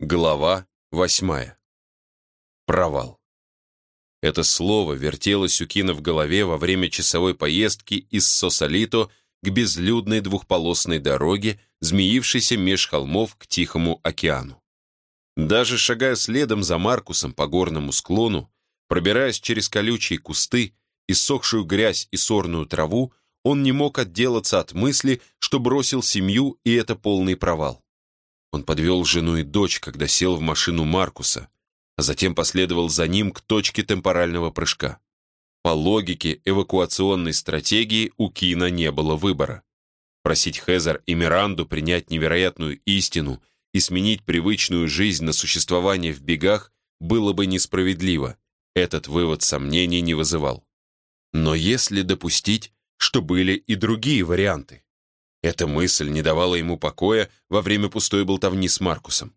Глава восьмая. Провал. Это слово вертелось у Кина в голове во время часовой поездки из Сосалито к безлюдной двухполосной дороге, змеившейся меж холмов к Тихому океану. Даже шагая следом за Маркусом по горному склону, пробираясь через колючие кусты, иссохшую грязь и сорную траву, он не мог отделаться от мысли, что бросил семью, и это полный провал. Он подвел жену и дочь, когда сел в машину Маркуса, а затем последовал за ним к точке темпорального прыжка. По логике эвакуационной стратегии у Кина не было выбора. Просить Хезер и Миранду принять невероятную истину и сменить привычную жизнь на существование в бегах было бы несправедливо. Этот вывод сомнений не вызывал. Но если допустить, что были и другие варианты? Эта мысль не давала ему покоя во время пустой болтовни с Маркусом.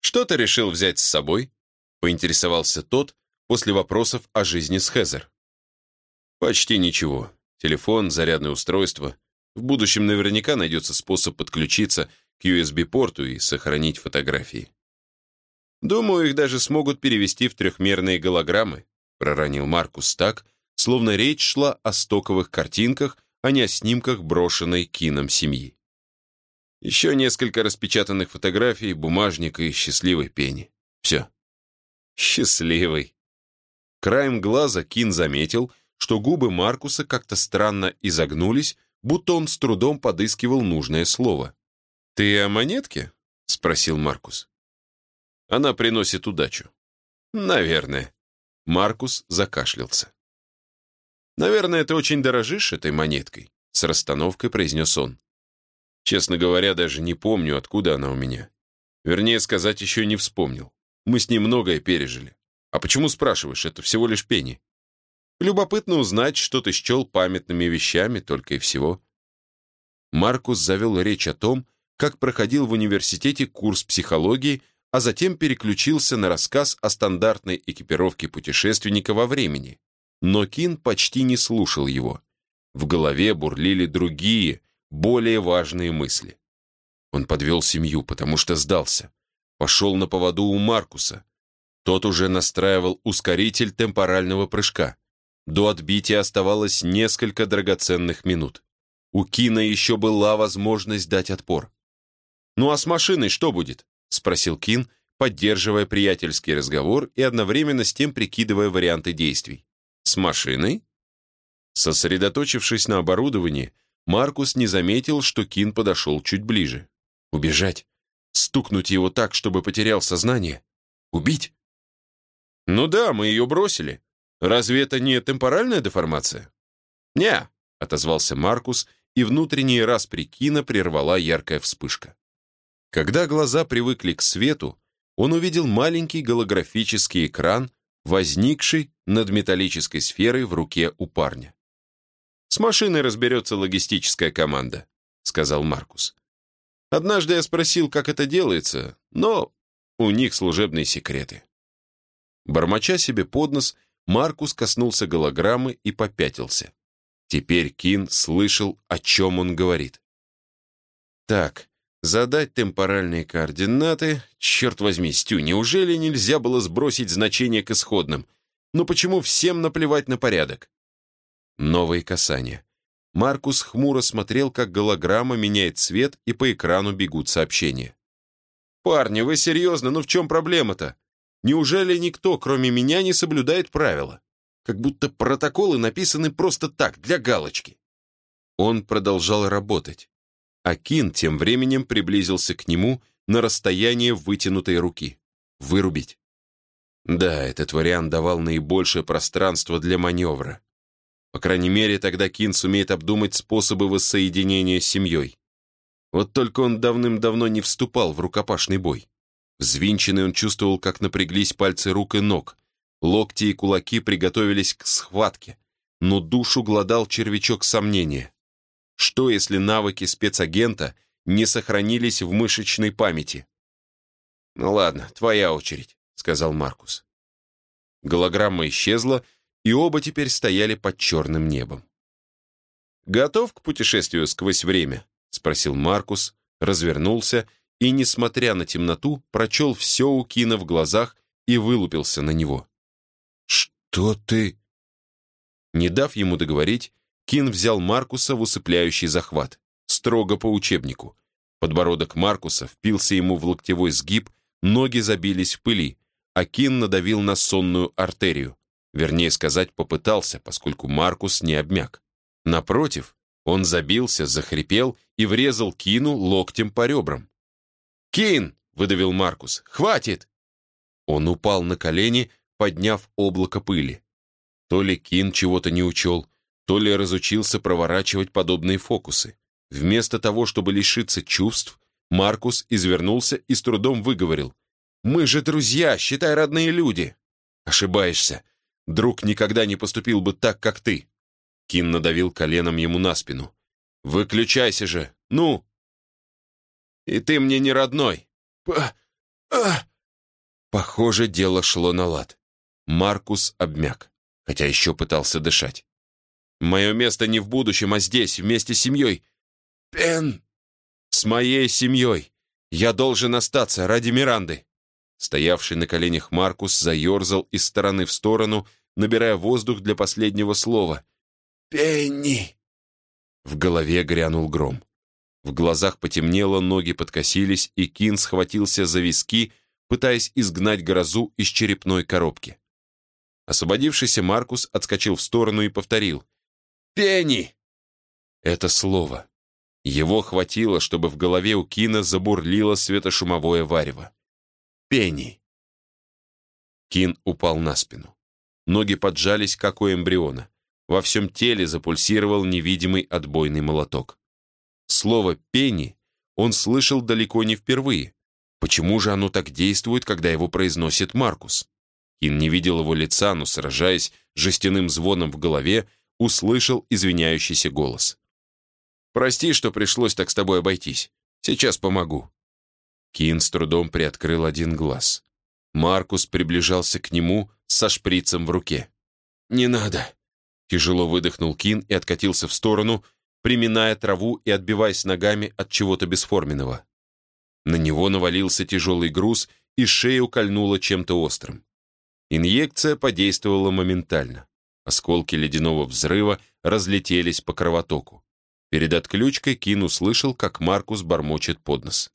«Что ты решил взять с собой?» — поинтересовался тот после вопросов о жизни с Хезер. «Почти ничего. Телефон, зарядное устройство. В будущем наверняка найдется способ подключиться к USB-порту и сохранить фотографии. Думаю, их даже смогут перевести в трехмерные голограммы», — проронил Маркус так, словно речь шла о стоковых картинках, а не о снимках брошенной кином семьи. Еще несколько распечатанных фотографий, бумажник и счастливой пени. Все. Счастливый. Краем глаза Кин заметил, что губы Маркуса как-то странно изогнулись, будто он с трудом подыскивал нужное слово. «Ты о монетке?» — спросил Маркус. «Она приносит удачу». «Наверное». Маркус закашлялся. «Наверное, ты очень дорожишь этой монеткой», — с расстановкой произнес он. «Честно говоря, даже не помню, откуда она у меня. Вернее сказать, еще не вспомнил. Мы с ней многое пережили. А почему спрашиваешь, это всего лишь пени? Любопытно узнать, что ты счел памятными вещами, только и всего». Маркус завел речь о том, как проходил в университете курс психологии, а затем переключился на рассказ о стандартной экипировке путешественника во времени, но Кин почти не слушал его. В голове бурлили другие, более важные мысли. Он подвел семью, потому что сдался. Пошел на поводу у Маркуса. Тот уже настраивал ускоритель темпорального прыжка. До отбития оставалось несколько драгоценных минут. У Кина еще была возможность дать отпор. «Ну а с машиной что будет?» — спросил Кин, поддерживая приятельский разговор и одновременно с тем прикидывая варианты действий. С машиной? Сосредоточившись на оборудовании, Маркус не заметил, что Кин подошел чуть ближе. Убежать? Стукнуть его так, чтобы потерял сознание? Убить? Ну да, мы ее бросили. Разве это не темпоральная деформация? Не, отозвался Маркус, и внутренний распри Кина прервала яркая вспышка. Когда глаза привыкли к свету, он увидел маленький голографический экран, возникший над металлической сферой в руке у парня. «С машиной разберется логистическая команда», — сказал Маркус. «Однажды я спросил, как это делается, но у них служебные секреты». Бормоча себе под нос, Маркус коснулся голограммы и попятился. Теперь Кин слышал, о чем он говорит. «Так, Задать темпоральные координаты. Черт возьми, Стю, неужели нельзя было сбросить значение к исходным? Но почему всем наплевать на порядок? Новые касания. Маркус хмуро смотрел, как голограмма меняет цвет, и по экрану бегут сообщения. «Парни, вы серьезно? Ну в чем проблема-то? Неужели никто, кроме меня, не соблюдает правила? Как будто протоколы написаны просто так, для галочки». Он продолжал работать. Акин тем временем приблизился к нему на расстояние вытянутой руки. Вырубить. Да, этот вариант давал наибольшее пространство для маневра. По крайней мере, тогда Кин сумеет обдумать способы воссоединения с семьей. Вот только он давным-давно не вступал в рукопашный бой. Взвинченный он чувствовал, как напряглись пальцы рук и ног. Локти и кулаки приготовились к схватке, но душу глодал червячок сомнения. Что, если навыки спецагента не сохранились в мышечной памяти? «Ну ладно, твоя очередь», — сказал Маркус. Голограмма исчезла, и оба теперь стояли под черным небом. «Готов к путешествию сквозь время?» — спросил Маркус, развернулся и, несмотря на темноту, прочел все у Кина в глазах и вылупился на него. «Что ты...» Не дав ему договорить, Кин взял Маркуса в усыпляющий захват, строго по учебнику. Подбородок Маркуса впился ему в локтевой сгиб, ноги забились в пыли, а Кин надавил на сонную артерию. Вернее сказать, попытался, поскольку Маркус не обмяк. Напротив, он забился, захрипел и врезал Кину локтем по ребрам. «Кин!» — выдавил Маркус. «Хватит!» Он упал на колени, подняв облако пыли. То ли Кин чего-то не учел, то ли разучился проворачивать подобные фокусы. Вместо того, чтобы лишиться чувств, Маркус извернулся и с трудом выговорил. «Мы же друзья, считай, родные люди!» «Ошибаешься. Друг никогда не поступил бы так, как ты!» Кин надавил коленом ему на спину. «Выключайся же! Ну!» «И ты мне не родной!» А Похоже, дело шло на лад. Маркус обмяк, хотя еще пытался дышать. «Мое место не в будущем, а здесь, вместе с семьей. Пен!» «С моей семьей. Я должен остаться ради Миранды». Стоявший на коленях Маркус заерзал из стороны в сторону, набирая воздух для последнего слова. «Пенни!» В голове грянул гром. В глазах потемнело, ноги подкосились, и Кин схватился за виски, пытаясь изгнать грозу из черепной коробки. Освободившийся Маркус отскочил в сторону и повторил. «Пенни!» Это слово. Его хватило, чтобы в голове у Кина забурлило светошумовое варево. «Пенни!» Кин упал на спину. Ноги поджались, как у эмбриона. Во всем теле запульсировал невидимый отбойный молоток. Слово «пенни» он слышал далеко не впервые. Почему же оно так действует, когда его произносит Маркус? Кин не видел его лица, но, сражаясь жестяным звоном в голове, услышал извиняющийся голос. «Прости, что пришлось так с тобой обойтись. Сейчас помогу». Кин с трудом приоткрыл один глаз. Маркус приближался к нему со шприцем в руке. «Не надо!» Тяжело выдохнул Кин и откатился в сторону, приминая траву и отбиваясь ногами от чего-то бесформенного. На него навалился тяжелый груз, и шею кольнуло чем-то острым. Инъекция подействовала моментально. Осколки ледяного взрыва разлетелись по кровотоку. Перед отключкой Кин услышал, как Маркус бормочет под нос.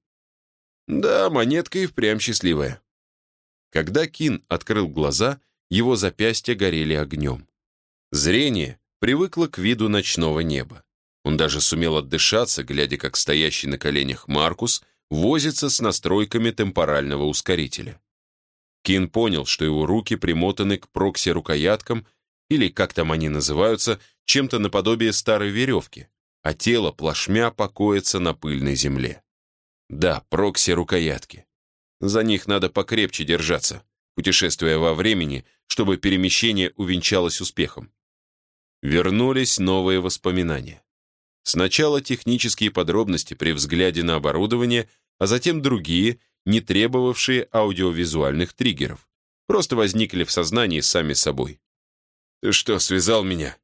«Да, монетка и впрямь счастливая». Когда Кин открыл глаза, его запястья горели огнем. Зрение привыкло к виду ночного неба. Он даже сумел отдышаться, глядя, как стоящий на коленях Маркус возится с настройками темпорального ускорителя. Кин понял, что его руки примотаны к прокси-рукояткам, или, как там они называются, чем-то наподобие старой веревки, а тело плашмя покоится на пыльной земле. Да, прокси-рукоятки. За них надо покрепче держаться, путешествуя во времени, чтобы перемещение увенчалось успехом. Вернулись новые воспоминания. Сначала технические подробности при взгляде на оборудование, а затем другие, не требовавшие аудиовизуальных триггеров. Просто возникли в сознании сами собой. «Ты что, связал меня?»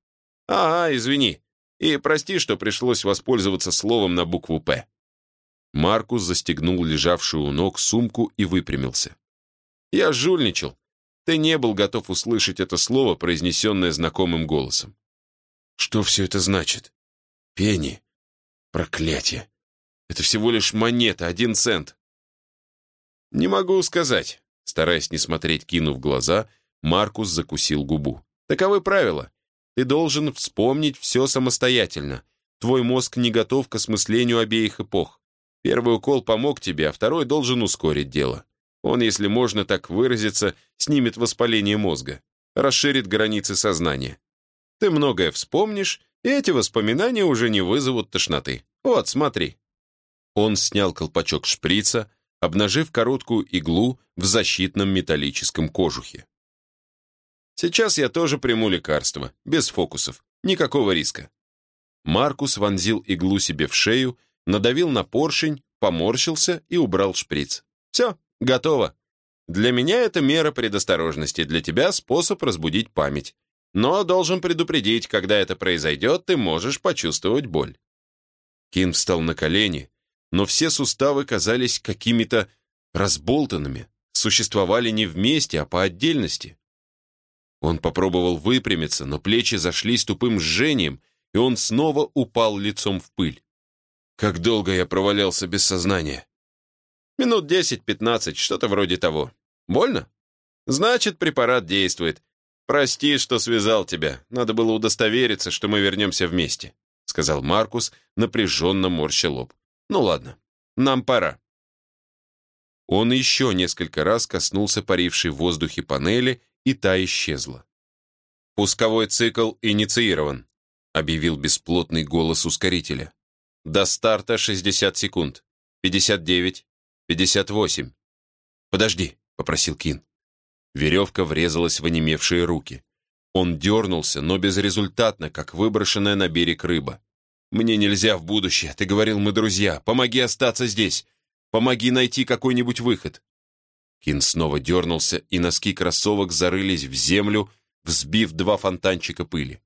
«А, извини. И прости, что пришлось воспользоваться словом на букву «П». Маркус застегнул лежавшую у ног сумку и выпрямился. «Я жульничал. Ты не был готов услышать это слово, произнесенное знакомым голосом. Что все это значит? Пенни? Проклятие. Это всего лишь монета, один цент. Не могу сказать. Стараясь не смотреть Кину в глаза, Маркус закусил губу. Таковы правила. Ты должен вспомнить все самостоятельно. Твой мозг не готов к осмыслению обеих эпох. Первый укол помог тебе, а второй должен ускорить дело. Он, если можно так выразиться, снимет воспаление мозга, расширит границы сознания. Ты многое вспомнишь, и эти воспоминания уже не вызовут тошноты. Вот, смотри». Он снял колпачок шприца, обнажив короткую иглу в защитном металлическом кожухе. «Сейчас я тоже приму лекарство, без фокусов, никакого риска». Маркус вонзил иглу себе в шею, надавил на поршень, поморщился и убрал шприц. «Все, готово. Для меня это мера предосторожности, для тебя способ разбудить память. Но должен предупредить, когда это произойдет, ты можешь почувствовать боль. Кин встал на колени, но все суставы казались какими-то разболтанными, существовали не вместе, а по отдельности. Он попробовал выпрямиться, но плечи зашлись тупым жжением, и он снова упал лицом в пыль. Как долго я провалялся без сознания? Минут десять-пятнадцать, что-то вроде того. Больно? Значит, препарат действует. Прости, что связал тебя. Надо было удостовериться, что мы вернемся вместе, сказал Маркус, напряженно морща лоб. Ну ладно, нам пора. Он еще несколько раз коснулся парившей в воздухе панели, и та исчезла. «Пусковой цикл инициирован», — объявил бесплотный голос ускорителя. «До старта 60 секунд. 59, 58». «Подожди», — попросил Кин. Веревка врезалась в онемевшие руки. Он дернулся, но безрезультатно, как выброшенная на берег рыба. «Мне нельзя в будущее, ты говорил, мы друзья. Помоги остаться здесь. Помоги найти какой-нибудь выход». Кин снова дернулся, и носки кроссовок зарылись в землю, взбив два фонтанчика пыли.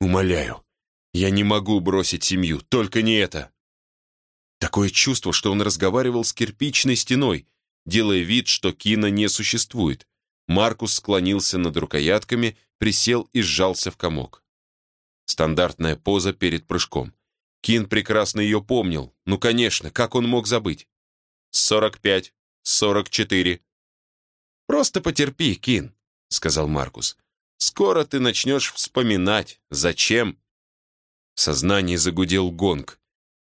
«Умоляю, я не могу бросить семью, только не это!» Такое чувство, что он разговаривал с кирпичной стеной, делая вид, что Кина не существует. Маркус склонился над рукоятками, присел и сжался в комок. Стандартная поза перед прыжком. Кин прекрасно ее помнил. Ну, конечно, как он мог забыть? «Сорок пять, сорок четыре». «Просто потерпи, Кин», — сказал Маркус. «Скоро ты начнешь вспоминать, зачем». В сознании загудел гонг,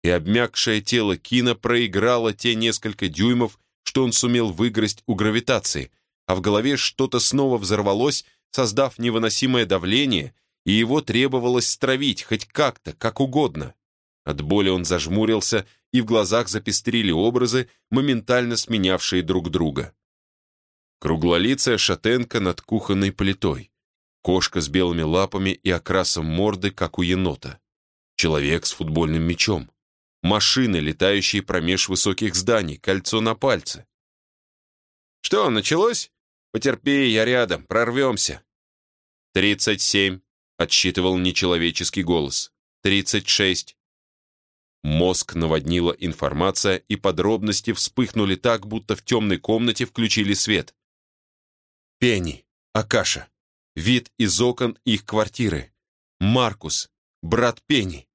и обмякшее тело Кина проиграло те несколько дюймов, что он сумел выиграть у гравитации, а в голове что-то снова взорвалось, создав невыносимое давление, и его требовалось стравить хоть как-то, как угодно. От боли он зажмурился, и в глазах запестрили образы, моментально сменявшие друг друга. Круглолицая шатенка над кухонной плитой, кошка с белыми лапами и окрасом морды, как у енота, человек с футбольным мячом, машины, летающие промеж высоких зданий, кольцо на пальце. «Что, началось?» Потерпи, я рядом, прорвемся». «Тридцать семь», — отсчитывал нечеловеческий голос. «Тридцать шесть». Мозг наводнила информация, и подробности вспыхнули так, будто в темной комнате включили свет. Пенни, Акаша, вид из окон их квартиры. Маркус, брат Пенни.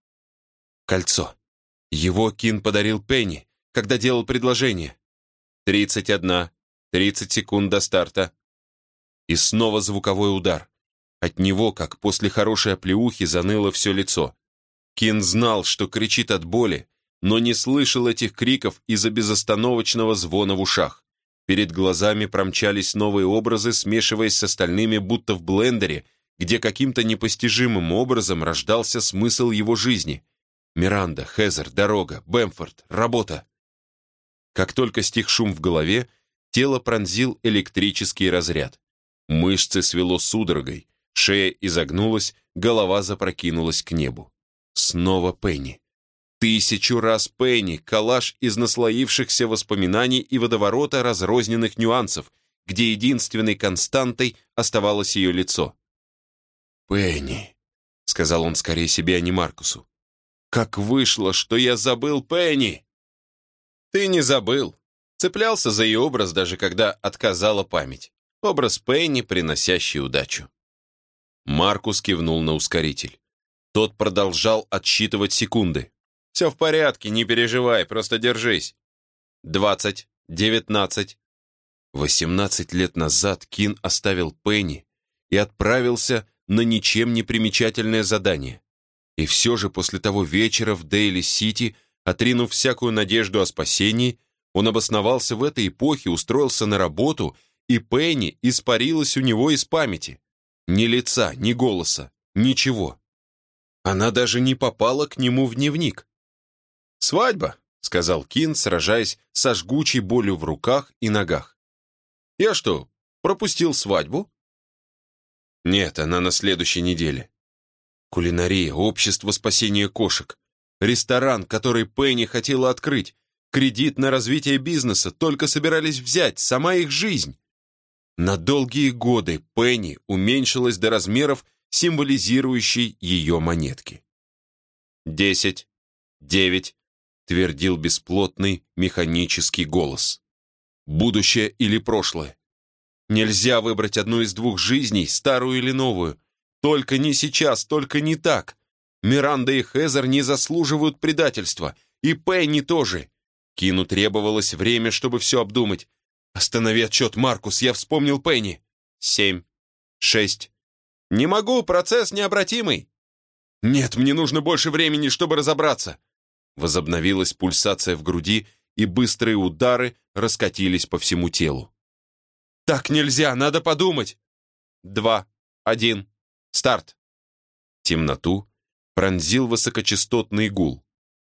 Кольцо. Его Кин подарил Пенни, когда делал предложение. Тридцать одна, 30 секунд до старта. И снова звуковой удар. От него, как после хорошей оплеухи, заныло все лицо. Кин знал, что кричит от боли, но не слышал этих криков из-за безостановочного звона в ушах. Перед глазами промчались новые образы, смешиваясь с остальными, будто в блендере, где каким-то непостижимым образом рождался смысл его жизни. Миранда, Хезер, дорога, Бэмфорд, работа. Как только стих шум в голове, Тело пронзил электрический разряд. Мышцы свело судорогой, шея изогнулась, голова запрокинулась к небу. Снова Пенни. Тысячу раз Пенни, коллаж из наслоившихся воспоминаний и водоворота разрозненных нюансов, где единственной константой оставалось ее лицо. «Пенни», — сказал он скорее себе, а не Маркусу. «Как вышло, что я забыл Пенни!» «Ты не забыл», Цеплялся за ее образ, даже когда отказала память. Образ Пенни, приносящий удачу. Маркус кивнул на ускоритель. Тот продолжал отсчитывать секунды. «Все в порядке, не переживай, просто держись». «Двадцать, девятнадцать». Восемнадцать лет назад Кин оставил Пенни и отправился на ничем не примечательное задание. И все же после того вечера в Дейли-Сити, отринув всякую надежду о спасении, он обосновался в этой эпохе, устроился на работу, и Пенни испарилась у него из памяти. Ни лица, ни голоса, ничего. Она даже не попала к нему в дневник. «Свадьба», — сказал Кин, сражаясь со жгучей болью в руках и ногах. «Я что, пропустил свадьбу?» «Нет, она на следующей неделе. Кулинария, общество спасения кошек, ресторан, который Пенни хотела открыть, Кредит на развитие бизнеса только собирались взять, сама их жизнь. На долгие годы Пенни уменьшилась до размеров, символизирующей ее монетки. Десять, девять, твердил бесплотный механический голос. Будущее или прошлое? Нельзя выбрать одну из двух жизней, старую или новую. Только не сейчас, только не так. Миранда и Хезер не заслуживают предательства. И Пенни тоже. Кину требовалось время, чтобы все обдумать. «Останови отчет, Маркус, я вспомнил Пенни». «Семь. Шесть. Не могу, процесс необратимый». «Нет, мне нужно больше времени, чтобы разобраться». Возобновилась пульсация в груди, и быстрые удары раскатились по всему телу. «Так нельзя, надо подумать!» «Два, один, старт!» Темноту пронзил высокочастотный гул.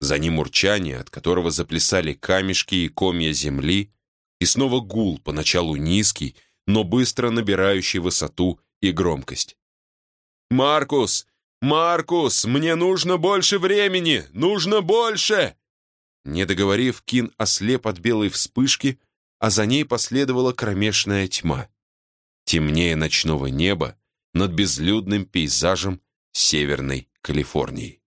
За ним урчание, от которого заплясали камешки и комья земли, и снова гул, поначалу низкий, но быстро набирающий высоту и громкость. «Маркус! Маркус! Мне нужно больше времени! Нужно больше!» Не договорив, Кин ослеп от белой вспышки, а за ней последовала кромешная тьма. Темнее ночного неба над безлюдным пейзажем Северной Калифорнии.